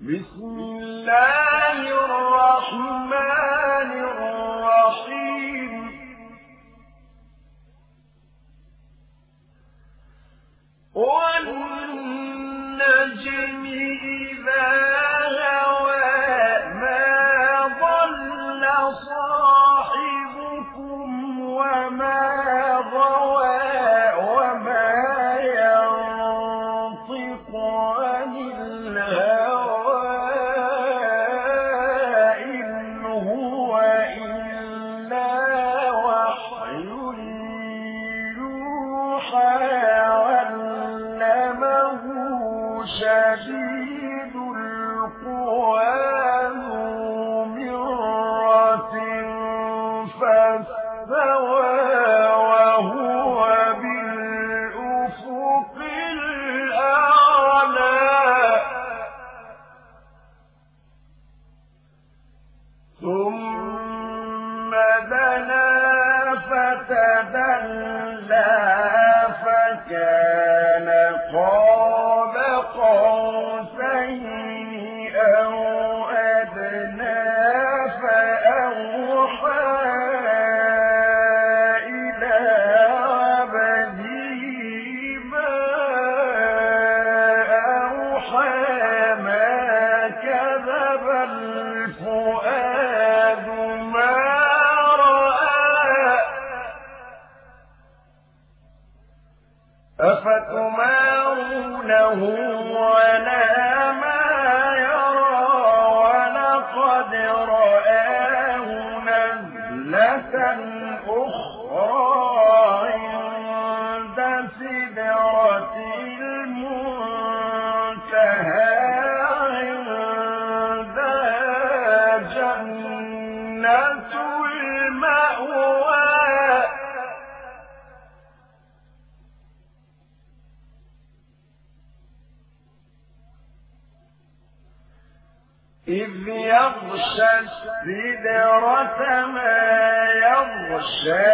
بسم الله الرحمن あ。إذ يغشى السدرة ما يغشى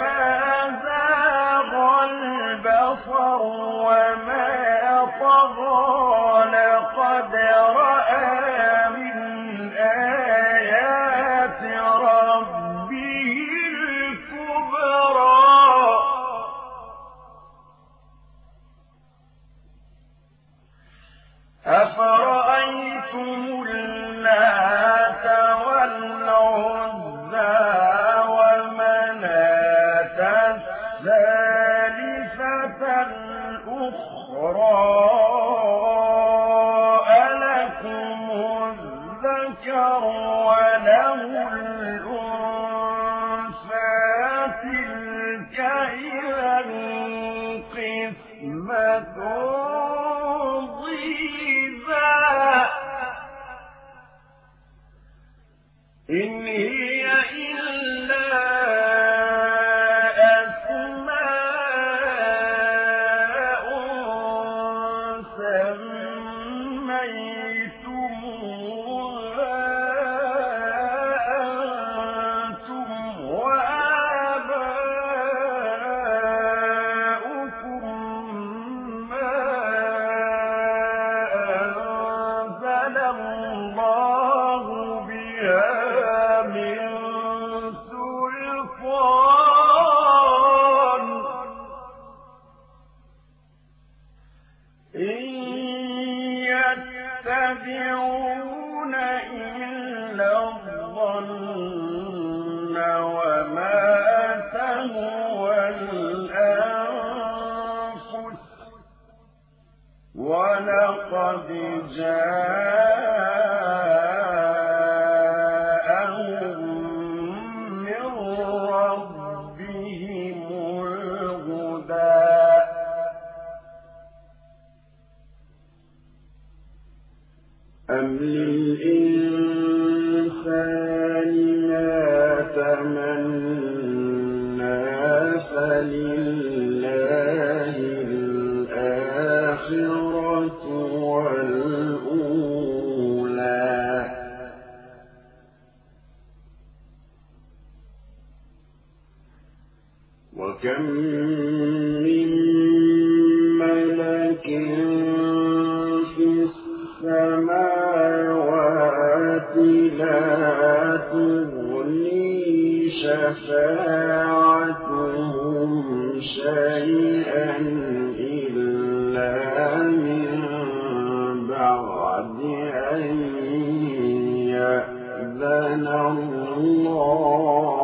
ما زاغ البصر وما طغى لقد رأى إن هي Yeah. وكم من ملك في السماوات لا تغني شفاعتهم شيئا إلا من بعد أن يأذن الله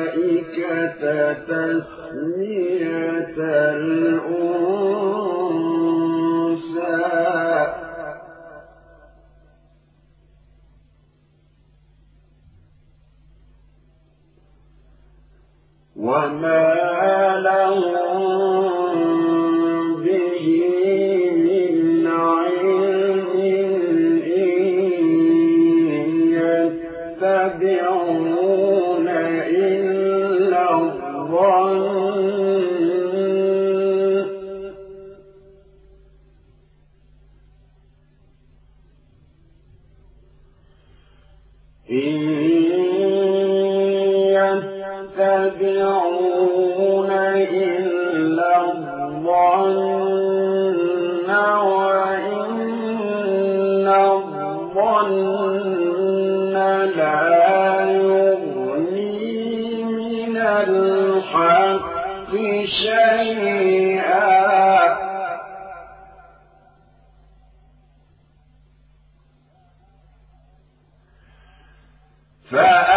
الملائكة تسمية الحق شيئا. فأ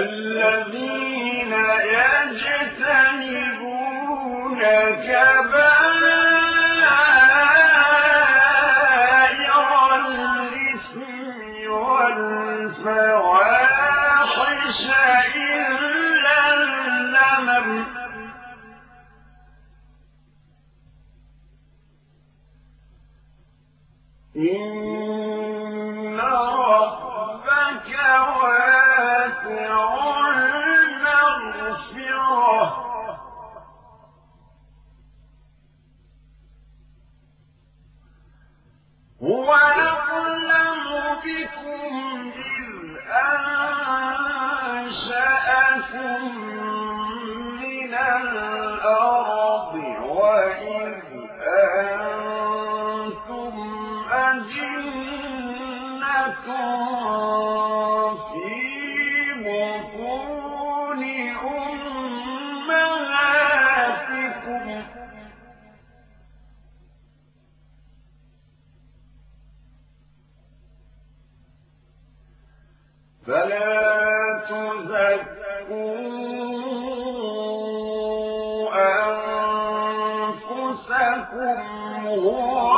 الذين يجتنبون كبائر os meus فلا تزكوا أنفسكم هو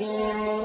صحف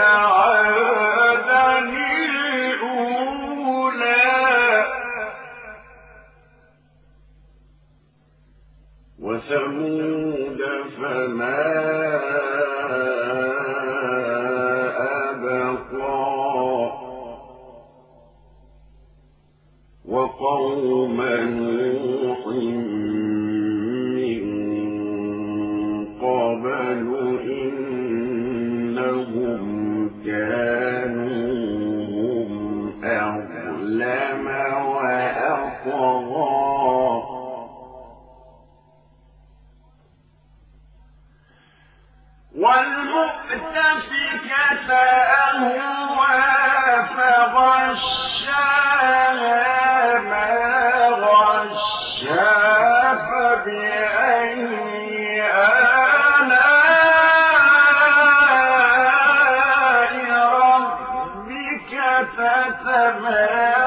أهلك إنهم فتمارى